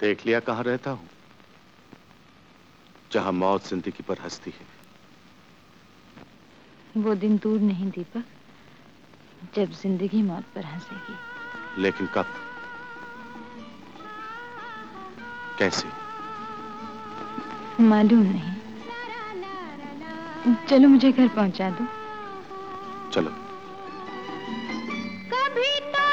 देख लिया कहाँ रहता हूँ? जहाँ मौत ज़िंदगी पर हंसती है। वो दिन दूर नहीं दीपक। जब ज़िंदगी मौत पर हंसेगी। लेकिन कब? कैसे? मालूम नहीं। चलो मुझे घर पहुँचा दो। चलो। कभी तो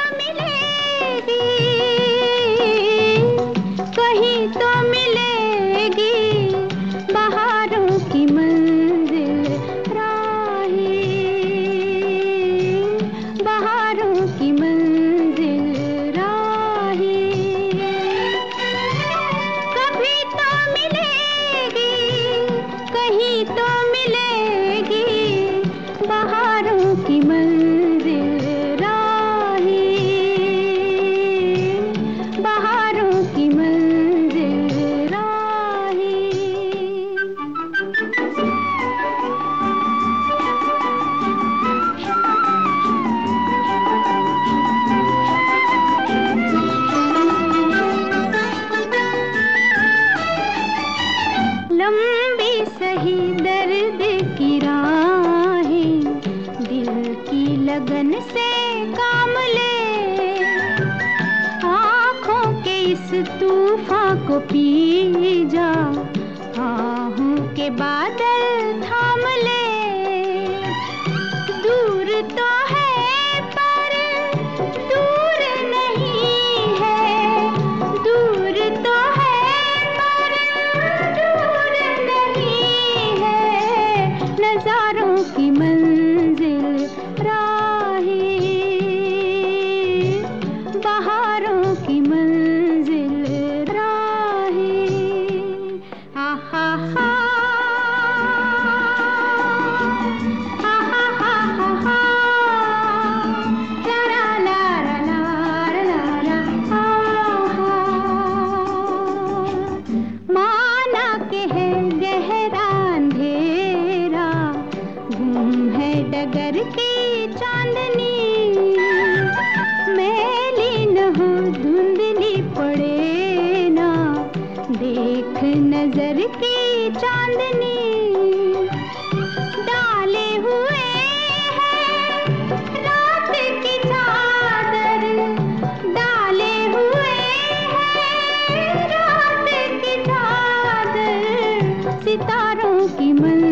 लंबी सही दर्द की राहें, दिल की लगन से काम ले। आँखों के इस तूफ़ान को पी जा हाँ के बादल थाम सागर की चांदनी, मैली न हो, धुंधली पड़े ना। देख नज़र की चांदनी, डाले हुए की चादर। डाले हुए की चादर, सितारों की मन